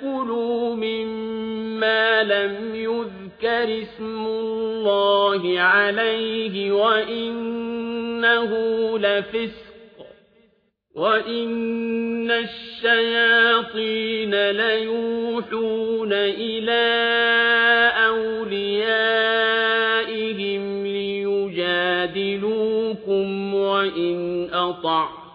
تأكلوا مما لم يذكر اسم الله عليه وإنه لفسق وَإِنَّ الشَّيَاطِينَ لَيُوحُونَ إِلَى أَوْلِيَائِهِمْ لِيُجَادِلُوكُمْ وَإِنْ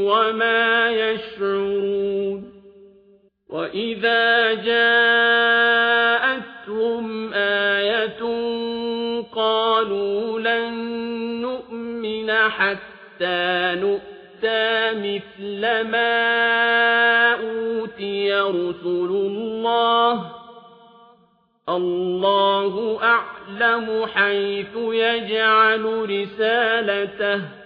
وما يشعرون وإذا جاءتهم آية قالوا لن نؤمن حتى نؤتى مثل ما أوتي رسل الله الله أعلم حيث يجعل رسالته